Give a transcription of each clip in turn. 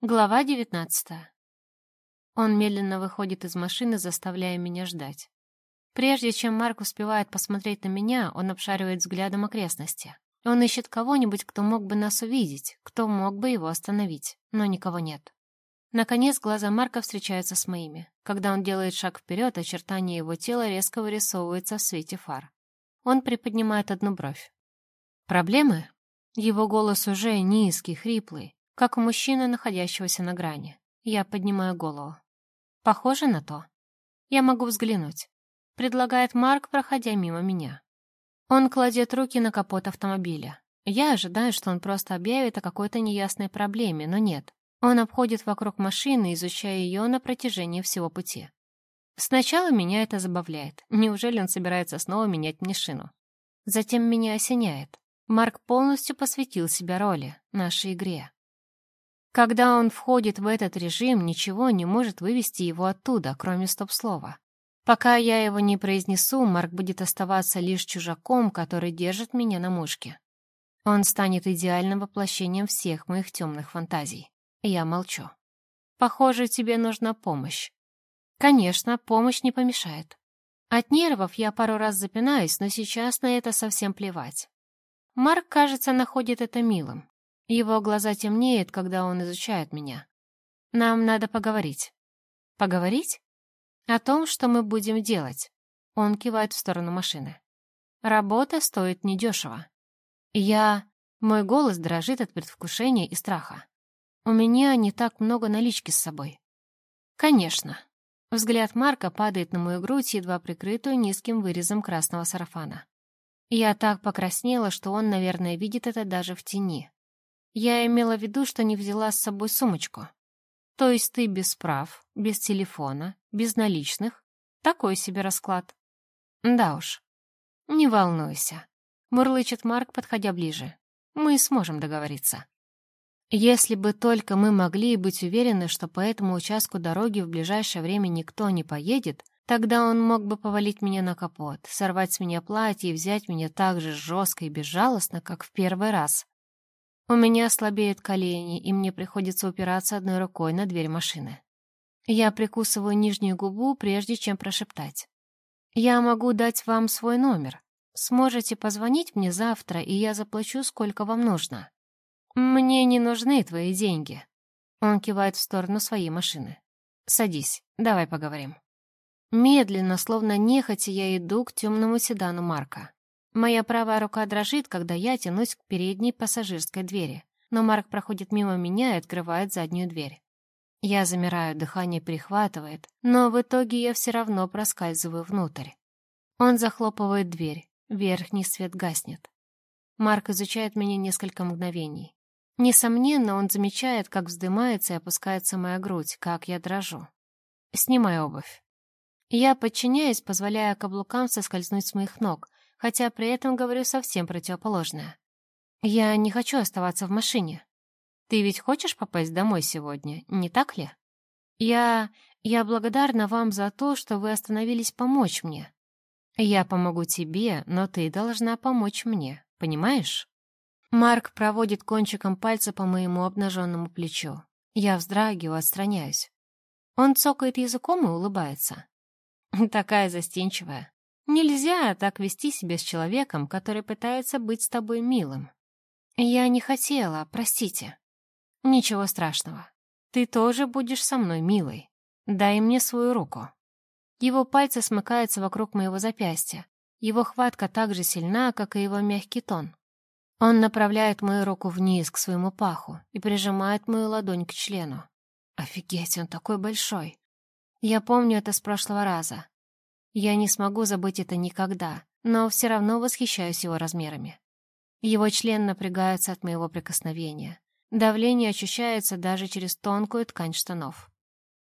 Глава девятнадцатая. Он медленно выходит из машины, заставляя меня ждать. Прежде чем Марк успевает посмотреть на меня, он обшаривает взглядом окрестности. Он ищет кого-нибудь, кто мог бы нас увидеть, кто мог бы его остановить, но никого нет. Наконец, глаза Марка встречаются с моими. Когда он делает шаг вперед, очертания его тела резко вырисовываются в свете фар. Он приподнимает одну бровь. «Проблемы?» Его голос уже низкий, хриплый как у мужчины, находящегося на грани. Я поднимаю голову. Похоже на то. Я могу взглянуть. Предлагает Марк, проходя мимо меня. Он кладет руки на капот автомобиля. Я ожидаю, что он просто объявит о какой-то неясной проблеме, но нет. Он обходит вокруг машины, изучая ее на протяжении всего пути. Сначала меня это забавляет. Неужели он собирается снова менять мне шину? Затем меня осеняет. Марк полностью посвятил себя роли, нашей игре. Когда он входит в этот режим, ничего не может вывести его оттуда, кроме стоп-слова. Пока я его не произнесу, Марк будет оставаться лишь чужаком, который держит меня на мушке. Он станет идеальным воплощением всех моих темных фантазий. Я молчу. Похоже, тебе нужна помощь. Конечно, помощь не помешает. От нервов я пару раз запинаюсь, но сейчас на это совсем плевать. Марк, кажется, находит это милым. Его глаза темнеют, когда он изучает меня. Нам надо поговорить. Поговорить? О том, что мы будем делать. Он кивает в сторону машины. Работа стоит недешево. Я... Мой голос дрожит от предвкушения и страха. У меня не так много налички с собой. Конечно. Взгляд Марка падает на мою грудь, едва прикрытую низким вырезом красного сарафана. Я так покраснела, что он, наверное, видит это даже в тени. Я имела в виду, что не взяла с собой сумочку. То есть ты без прав, без телефона, без наличных. Такой себе расклад. Да уж. Не волнуйся. Мурлычет Марк, подходя ближе. Мы сможем договориться. Если бы только мы могли быть уверены, что по этому участку дороги в ближайшее время никто не поедет, тогда он мог бы повалить меня на капот, сорвать с меня платье и взять меня так же жестко и безжалостно, как в первый раз. У меня слабеют колени, и мне приходится упираться одной рукой на дверь машины. Я прикусываю нижнюю губу, прежде чем прошептать. «Я могу дать вам свой номер. Сможете позвонить мне завтра, и я заплачу, сколько вам нужно. Мне не нужны твои деньги». Он кивает в сторону своей машины. «Садись, давай поговорим». Медленно, словно нехотя, я иду к темному седану Марка. Моя правая рука дрожит, когда я тянусь к передней пассажирской двери, но Марк проходит мимо меня и открывает заднюю дверь. Я замираю, дыхание перехватывает, но в итоге я все равно проскальзываю внутрь. Он захлопывает дверь, верхний свет гаснет. Марк изучает меня несколько мгновений. Несомненно, он замечает, как вздымается и опускается моя грудь, как я дрожу. Снимай обувь. Я подчиняюсь, позволяя каблукам соскользнуть с моих ног, хотя при этом говорю совсем противоположное. Я не хочу оставаться в машине. Ты ведь хочешь попасть домой сегодня, не так ли? Я... я благодарна вам за то, что вы остановились помочь мне. Я помогу тебе, но ты должна помочь мне, понимаешь? Марк проводит кончиком пальца по моему обнаженному плечу. Я вздрагиваю, отстраняюсь. Он цокает языком и улыбается. Такая застенчивая. Нельзя так вести себя с человеком, который пытается быть с тобой милым. Я не хотела, простите. Ничего страшного. Ты тоже будешь со мной милой. Дай мне свою руку. Его пальцы смыкаются вокруг моего запястья. Его хватка так же сильна, как и его мягкий тон. Он направляет мою руку вниз к своему паху и прижимает мою ладонь к члену. Офигеть, он такой большой. Я помню это с прошлого раза. Я не смогу забыть это никогда, но все равно восхищаюсь его размерами. Его член напрягается от моего прикосновения. Давление ощущается даже через тонкую ткань штанов.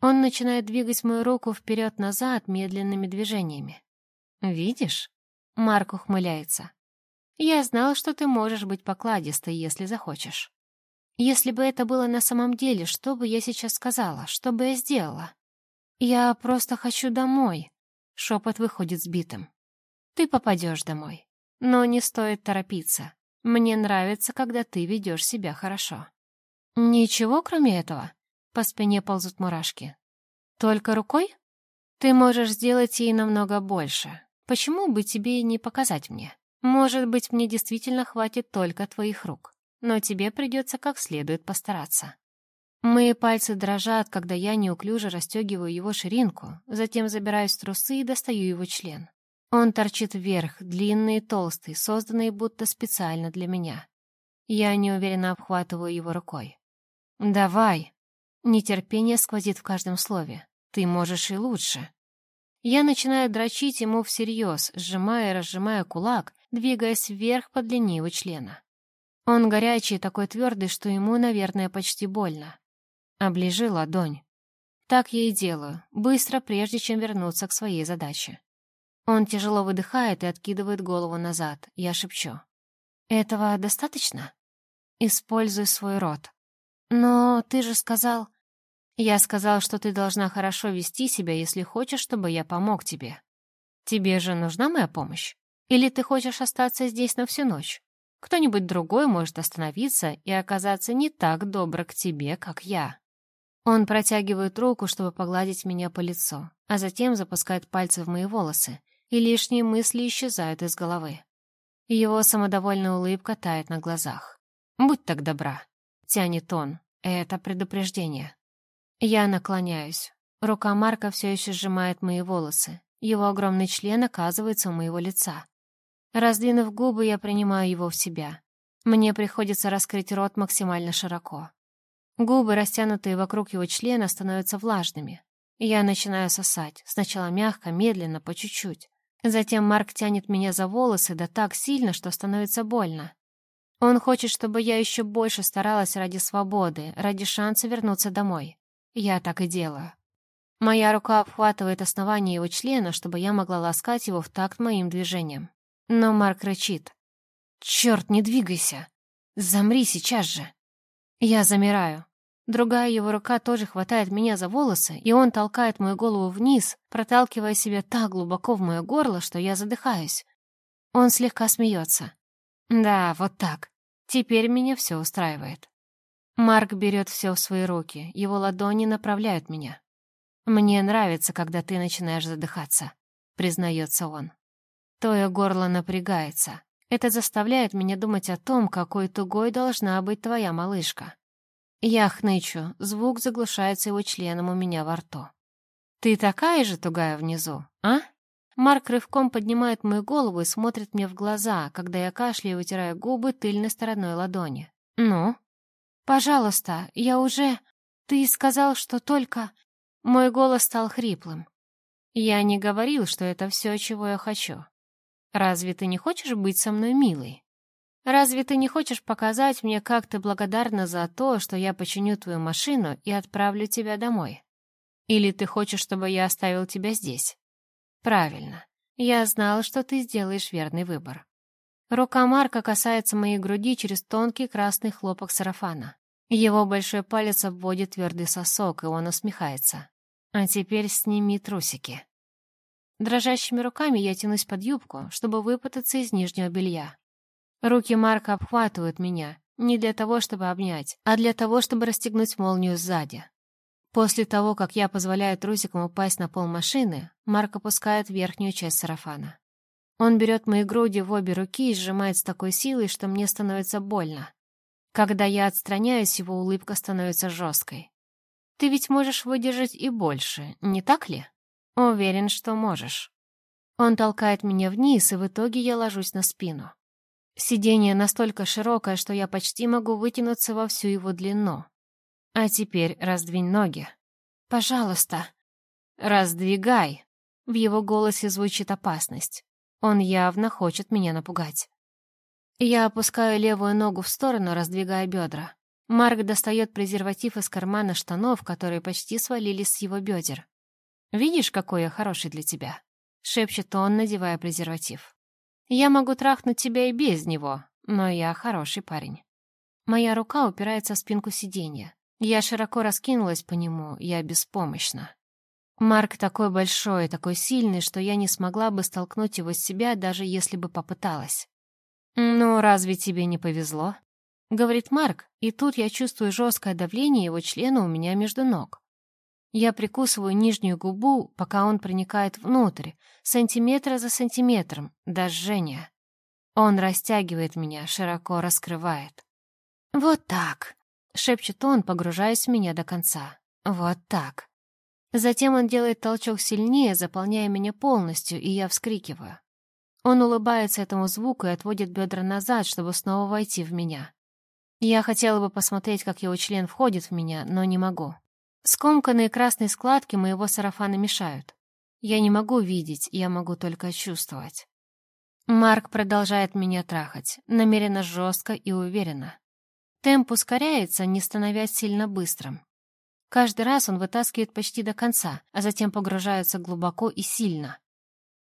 Он начинает двигать мою руку вперед-назад медленными движениями. «Видишь?» — Марк ухмыляется. «Я знал, что ты можешь быть покладистой, если захочешь. Если бы это было на самом деле, что бы я сейчас сказала, что бы я сделала? Я просто хочу домой», Шепот выходит сбитым. Ты попадешь домой. Но не стоит торопиться. Мне нравится, когда ты ведешь себя хорошо. Ничего, кроме этого? По спине ползут мурашки. Только рукой? Ты можешь сделать ей намного больше. Почему бы тебе и не показать мне? Может быть, мне действительно хватит только твоих рук, но тебе придется как следует постараться. Мои пальцы дрожат, когда я неуклюже расстегиваю его ширинку, затем забираюсь в трусы и достаю его член. Он торчит вверх, длинный и толстый, созданный будто специально для меня. Я неуверенно обхватываю его рукой. «Давай!» Нетерпение сквозит в каждом слове. «Ты можешь и лучше!» Я начинаю дрочить ему всерьез, сжимая и разжимая кулак, двигаясь вверх по длине его члена. Он горячий и такой твердый, что ему, наверное, почти больно. Оближи ладонь. Так я и делаю, быстро, прежде чем вернуться к своей задаче. Он тяжело выдыхает и откидывает голову назад. Я шепчу. «Этого достаточно?» «Используй свой рот». «Но ты же сказал...» «Я сказал, что ты должна хорошо вести себя, если хочешь, чтобы я помог тебе. Тебе же нужна моя помощь? Или ты хочешь остаться здесь на всю ночь? Кто-нибудь другой может остановиться и оказаться не так добр к тебе, как я». Он протягивает руку, чтобы погладить меня по лицу, а затем запускает пальцы в мои волосы, и лишние мысли исчезают из головы. Его самодовольная улыбка тает на глазах. «Будь так добра», — тянет он. Это предупреждение. Я наклоняюсь. Рука Марка все еще сжимает мои волосы. Его огромный член оказывается у моего лица. Раздвинув губы, я принимаю его в себя. Мне приходится раскрыть рот максимально широко. Губы, растянутые вокруг его члена, становятся влажными. Я начинаю сосать, сначала мягко, медленно, по чуть-чуть. Затем Марк тянет меня за волосы, да так сильно, что становится больно. Он хочет, чтобы я еще больше старалась ради свободы, ради шанса вернуться домой. Я так и делаю. Моя рука обхватывает основание его члена, чтобы я могла ласкать его в такт моим движением. Но Марк рычит. «Черт, не двигайся! Замри сейчас же!» Я замираю. Другая его рука тоже хватает меня за волосы, и он толкает мою голову вниз, проталкивая себя так глубоко в мое горло, что я задыхаюсь. Он слегка смеется. Да, вот так. Теперь меня все устраивает. Марк берет все в свои руки, его ладони направляют меня. «Мне нравится, когда ты начинаешь задыхаться», — признается он. Твое горло напрягается, это заставляет меня думать о том, какой тугой должна быть твоя малышка. Я хнычу, звук заглушается его членом у меня во рту. «Ты такая же тугая внизу, а?» Марк рывком поднимает мою голову и смотрит мне в глаза, когда я кашляю и вытираю губы тыльной стороной ладони. «Ну?» «Пожалуйста, я уже... Ты сказал, что только...» Мой голос стал хриплым. «Я не говорил, что это все, чего я хочу. Разве ты не хочешь быть со мной милой? Разве ты не хочешь показать мне, как ты благодарна за то, что я починю твою машину и отправлю тебя домой? Или ты хочешь, чтобы я оставил тебя здесь? Правильно. Я знал, что ты сделаешь верный выбор. Рука Марка касается моей груди через тонкий красный хлопок сарафана. Его большой палец обводит твердый сосок, и он усмехается. А теперь сними трусики. Дрожащими руками я тянусь под юбку, чтобы выпутаться из нижнего белья. Руки Марка обхватывают меня, не для того, чтобы обнять, а для того, чтобы расстегнуть молнию сзади. После того, как я позволяю трусикам упасть на пол машины, Марк опускает верхнюю часть сарафана. Он берет мои груди в обе руки и сжимает с такой силой, что мне становится больно. Когда я отстраняюсь, его улыбка становится жесткой. «Ты ведь можешь выдержать и больше, не так ли?» Уверен, что можешь. Он толкает меня вниз, и в итоге я ложусь на спину. Сиденье настолько широкое, что я почти могу вытянуться во всю его длину. А теперь раздвинь ноги. Пожалуйста. Раздвигай. В его голосе звучит опасность. Он явно хочет меня напугать. Я опускаю левую ногу в сторону, раздвигая бедра. Марк достает презерватив из кармана штанов, которые почти свалились с его бедер. «Видишь, какой я хороший для тебя?» — шепчет он, надевая презерватив. «Я могу трахнуть тебя и без него, но я хороший парень». Моя рука упирается в спинку сиденья. Я широко раскинулась по нему, я беспомощна. Марк такой большой, такой сильный, что я не смогла бы столкнуть его с себя, даже если бы попыталась. «Ну, разве тебе не повезло?» говорит Марк, и тут я чувствую жесткое давление его члена у меня между ног. Я прикусываю нижнюю губу, пока он проникает внутрь, сантиметра за сантиметром, до жжения. Он растягивает меня, широко раскрывает. «Вот так», — шепчет он, погружаясь в меня до конца. «Вот так». Затем он делает толчок сильнее, заполняя меня полностью, и я вскрикиваю. Он улыбается этому звуку и отводит бедра назад, чтобы снова войти в меня. Я хотела бы посмотреть, как его член входит в меня, но не могу. Скомканные красные складки моего сарафана мешают. Я не могу видеть, я могу только чувствовать. Марк продолжает меня трахать, намеренно жестко и уверенно. Темп ускоряется, не становясь сильно быстрым. Каждый раз он вытаскивает почти до конца, а затем погружается глубоко и сильно.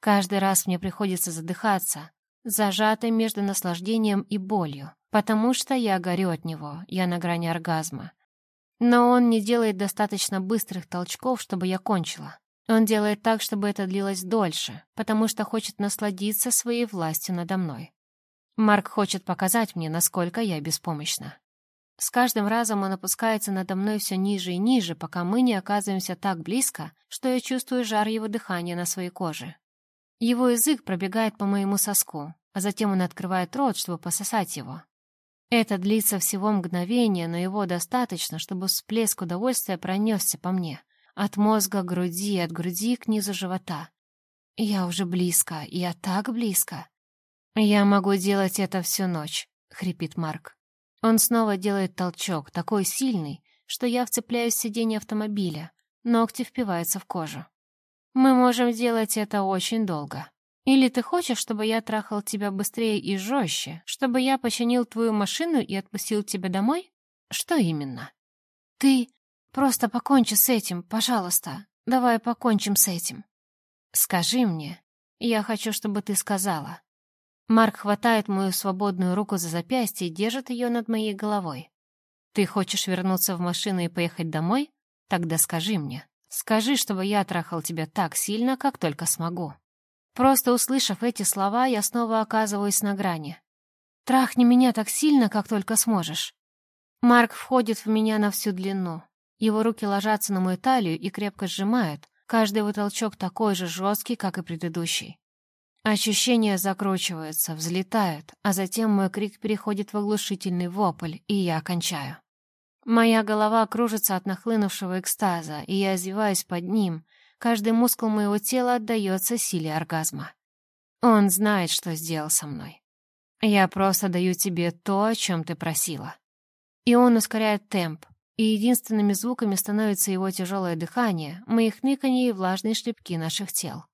Каждый раз мне приходится задыхаться, зажатой между наслаждением и болью, потому что я горю от него, я на грани оргазма. Но он не делает достаточно быстрых толчков, чтобы я кончила. Он делает так, чтобы это длилось дольше, потому что хочет насладиться своей властью надо мной. Марк хочет показать мне, насколько я беспомощна. С каждым разом он опускается надо мной все ниже и ниже, пока мы не оказываемся так близко, что я чувствую жар его дыхания на своей коже. Его язык пробегает по моему соску, а затем он открывает рот, чтобы пососать его. Это длится всего мгновение, но его достаточно, чтобы всплеск удовольствия пронесся по мне. От мозга к груди, от груди к низу живота. Я уже близко, я так близко. «Я могу делать это всю ночь», — хрипит Марк. Он снова делает толчок, такой сильный, что я вцепляюсь в сиденье автомобиля. Ногти впиваются в кожу. Мы можем делать это очень долго. Или ты хочешь, чтобы я трахал тебя быстрее и жестче, чтобы я починил твою машину и отпустил тебя домой? Что именно? Ты просто покончи с этим, пожалуйста. Давай покончим с этим. Скажи мне. Я хочу, чтобы ты сказала. Марк хватает мою свободную руку за запястье и держит ее над моей головой. «Ты хочешь вернуться в машину и поехать домой? Тогда скажи мне. Скажи, чтобы я трахал тебя так сильно, как только смогу». Просто услышав эти слова, я снова оказываюсь на грани. «Трахни меня так сильно, как только сможешь». Марк входит в меня на всю длину. Его руки ложатся на мою талию и крепко сжимают. Каждый его толчок такой же жесткий, как и предыдущий. Ощущения закручиваются, взлетают, а затем мой крик переходит в оглушительный вопль, и я кончаю. Моя голова кружится от нахлынувшего экстаза, и я извиваюсь под ним. Каждый мускул моего тела отдается силе оргазма. Он знает, что сделал со мной. Я просто даю тебе то, о чем ты просила. И он ускоряет темп, и единственными звуками становится его тяжелое дыхание, мои хныканье и влажные шлепки наших тел.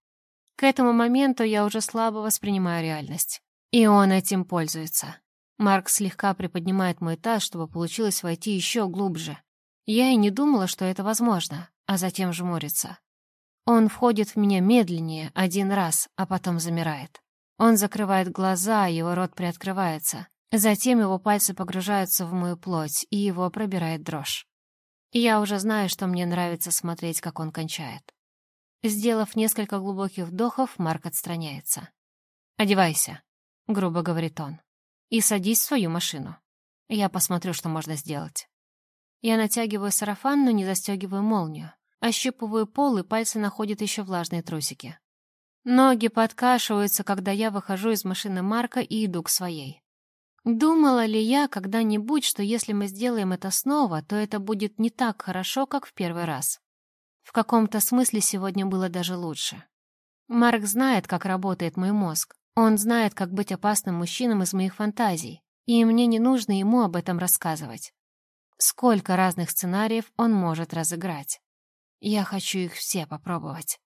К этому моменту я уже слабо воспринимаю реальность. И он этим пользуется. Марк слегка приподнимает мой таз, чтобы получилось войти еще глубже. Я и не думала, что это возможно, а затем жмурится. Он входит в меня медленнее, один раз, а потом замирает. Он закрывает глаза, его рот приоткрывается. Затем его пальцы погружаются в мою плоть, и его пробирает дрожь. Я уже знаю, что мне нравится смотреть, как он кончает. Сделав несколько глубоких вдохов, Марк отстраняется. «Одевайся», — грубо говорит он, — «и садись в свою машину. Я посмотрю, что можно сделать». Я натягиваю сарафан, но не застегиваю молнию. Ощупываю пол, и пальцы находят еще влажные трусики. Ноги подкашиваются, когда я выхожу из машины Марка и иду к своей. Думала ли я когда-нибудь, что если мы сделаем это снова, то это будет не так хорошо, как в первый раз? В каком-то смысле сегодня было даже лучше. Марк знает, как работает мой мозг. Он знает, как быть опасным мужчином из моих фантазий. И мне не нужно ему об этом рассказывать. Сколько разных сценариев он может разыграть. Я хочу их все попробовать.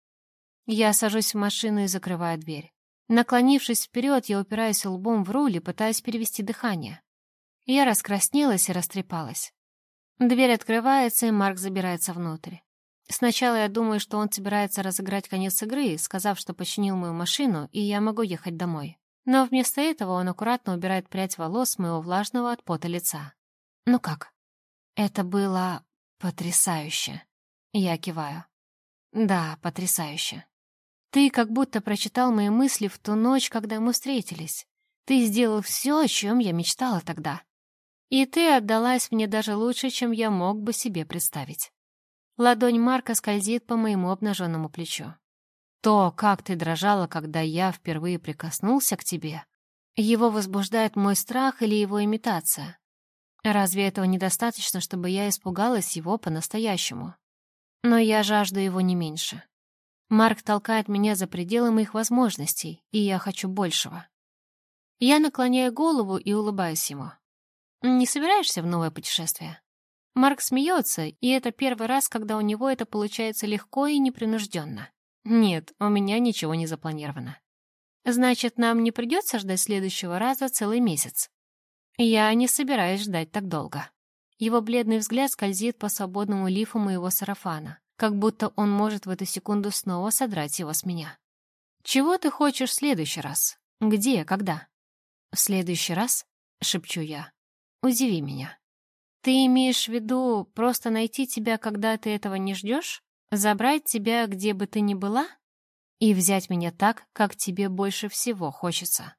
Я сажусь в машину и закрываю дверь. Наклонившись вперед, я упираюсь лбом в руль и пытаюсь перевести дыхание. Я раскраснелась и растрепалась. Дверь открывается, и Марк забирается внутрь. Сначала я думаю, что он собирается разыграть конец игры, сказав, что починил мою машину, и я могу ехать домой. Но вместо этого он аккуратно убирает прядь волос моего влажного от пота лица. «Ну как?» «Это было потрясающе». Я киваю. «Да, потрясающе. Ты как будто прочитал мои мысли в ту ночь, когда мы встретились. Ты сделал все, о чем я мечтала тогда». И ты отдалась мне даже лучше, чем я мог бы себе представить. Ладонь Марка скользит по моему обнаженному плечу. То, как ты дрожала, когда я впервые прикоснулся к тебе, его возбуждает мой страх или его имитация? Разве этого недостаточно, чтобы я испугалась его по-настоящему? Но я жажду его не меньше. Марк толкает меня за пределы моих возможностей, и я хочу большего. Я наклоняю голову и улыбаюсь ему. «Не собираешься в новое путешествие?» Марк смеется, и это первый раз, когда у него это получается легко и непринужденно. Нет, у меня ничего не запланировано. Значит, нам не придется ждать следующего раза целый месяц. Я не собираюсь ждать так долго. Его бледный взгляд скользит по свободному лифу моего сарафана, как будто он может в эту секунду снова содрать его с меня. «Чего ты хочешь в следующий раз? Где, когда?» «В следующий раз?» — шепчу я. «Удиви меня». «Ты имеешь в виду просто найти тебя, когда ты этого не ждешь? Забрать тебя, где бы ты ни была? И взять меня так, как тебе больше всего хочется?»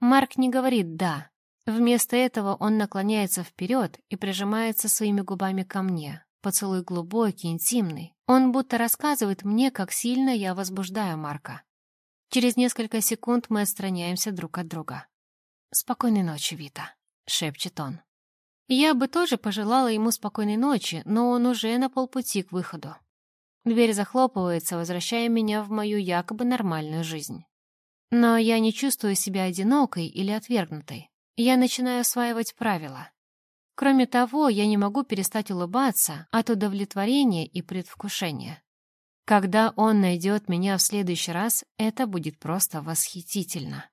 Марк не говорит «да». Вместо этого он наклоняется вперед и прижимается своими губами ко мне. Поцелуй глубокий, интимный. Он будто рассказывает мне, как сильно я возбуждаю Марка. Через несколько секунд мы отстраняемся друг от друга. «Спокойной ночи, Вита», — шепчет он. Я бы тоже пожелала ему спокойной ночи, но он уже на полпути к выходу. Дверь захлопывается, возвращая меня в мою якобы нормальную жизнь. Но я не чувствую себя одинокой или отвергнутой. Я начинаю осваивать правила. Кроме того, я не могу перестать улыбаться от удовлетворения и предвкушения. Когда он найдет меня в следующий раз, это будет просто восхитительно.